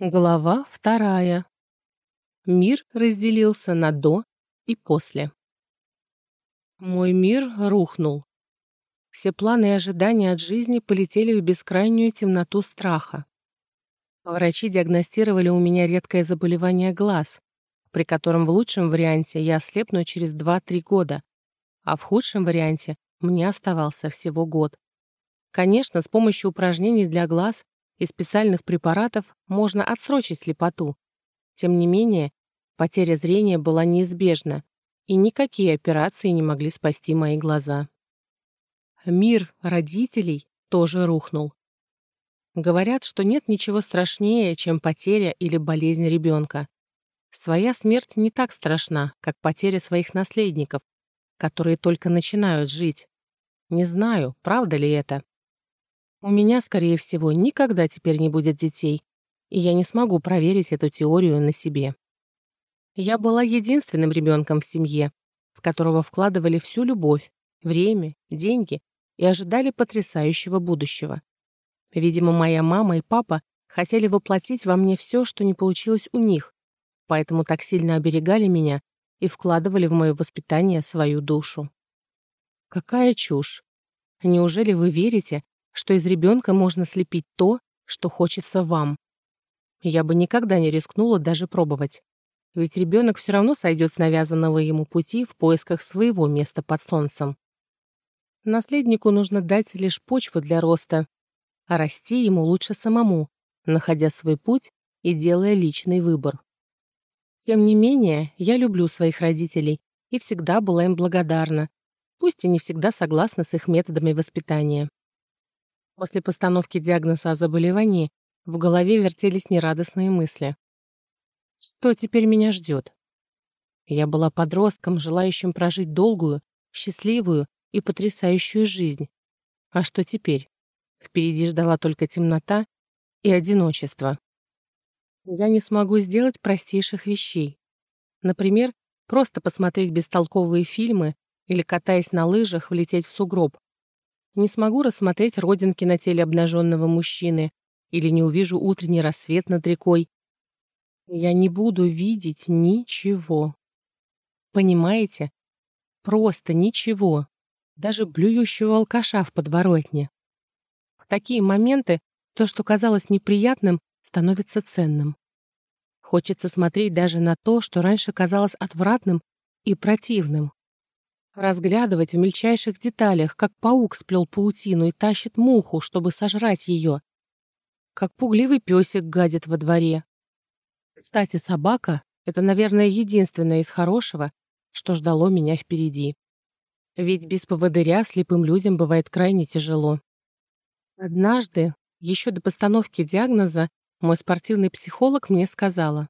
Глава вторая. Мир разделился на «до» и «после». Мой мир рухнул. Все планы и ожидания от жизни полетели в бескрайнюю темноту страха. Врачи диагностировали у меня редкое заболевание глаз, при котором в лучшем варианте я ослепну через 2-3 года, а в худшем варианте мне оставался всего год. Конечно, с помощью упражнений для глаз и специальных препаратов можно отсрочить слепоту. Тем не менее, потеря зрения была неизбежна, и никакие операции не могли спасти мои глаза. Мир родителей тоже рухнул. Говорят, что нет ничего страшнее, чем потеря или болезнь ребенка. Своя смерть не так страшна, как потеря своих наследников, которые только начинают жить. Не знаю, правда ли это. У меня, скорее всего, никогда теперь не будет детей, и я не смогу проверить эту теорию на себе. Я была единственным ребенком в семье, в которого вкладывали всю любовь, время, деньги и ожидали потрясающего будущего. Видимо, моя мама и папа хотели воплотить во мне все, что не получилось у них, поэтому так сильно оберегали меня и вкладывали в мое воспитание свою душу. Какая чушь! Неужели вы верите, что из ребенка можно слепить то, что хочется вам. Я бы никогда не рискнула даже пробовать. Ведь ребенок все равно сойдет с навязанного ему пути в поисках своего места под солнцем. Наследнику нужно дать лишь почву для роста, а расти ему лучше самому, находя свой путь и делая личный выбор. Тем не менее, я люблю своих родителей и всегда была им благодарна, пусть и не всегда согласна с их методами воспитания. После постановки диагноза о заболевании в голове вертелись нерадостные мысли. Что теперь меня ждет? Я была подростком, желающим прожить долгую, счастливую и потрясающую жизнь. А что теперь? Впереди ждала только темнота и одиночество. Я не смогу сделать простейших вещей. Например, просто посмотреть бестолковые фильмы или, катаясь на лыжах, влететь в сугроб, не смогу рассмотреть родинки на теле обнаженного мужчины или не увижу утренний рассвет над рекой. Я не буду видеть ничего. Понимаете? Просто ничего. Даже блюющего алкаша в подворотне. В такие моменты то, что казалось неприятным, становится ценным. Хочется смотреть даже на то, что раньше казалось отвратным и противным. Разглядывать в мельчайших деталях, как паук сплел паутину и тащит муху, чтобы сожрать ее. Как пугливый песик гадит во дворе. Кстати, собака — это, наверное, единственное из хорошего, что ждало меня впереди. Ведь без поводыря слепым людям бывает крайне тяжело. Однажды, еще до постановки диагноза, мой спортивный психолог мне сказала,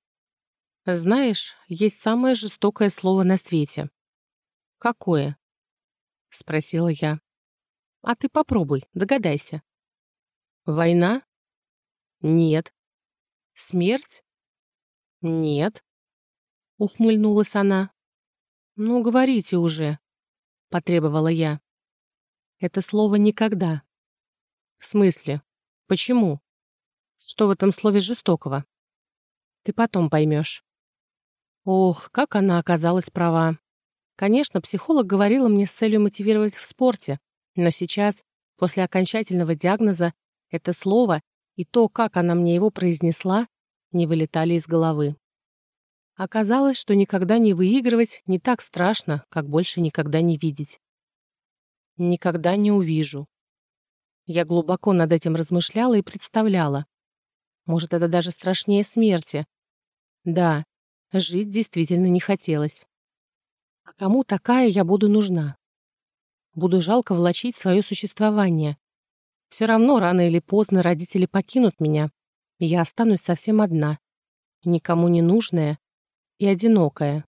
«Знаешь, есть самое жестокое слово на свете. «Какое?» — спросила я. «А ты попробуй, догадайся». «Война?» «Нет». «Смерть?» «Нет», — ухмыльнулась она. «Ну, говорите уже», — потребовала я. «Это слово «никогда». «В смысле? Почему? Что в этом слове жестокого?» «Ты потом поймешь». Ох, как она оказалась права. Конечно, психолог говорила мне с целью мотивировать в спорте, но сейчас, после окончательного диагноза, это слово и то, как она мне его произнесла, не вылетали из головы. Оказалось, что никогда не выигрывать не так страшно, как больше никогда не видеть. Никогда не увижу. Я глубоко над этим размышляла и представляла. Может, это даже страшнее смерти. Да, жить действительно не хотелось. Кому такая я буду нужна? Буду жалко влачить свое существование. Все равно рано или поздно родители покинут меня, и я останусь совсем одна, никому не нужная и одинокая.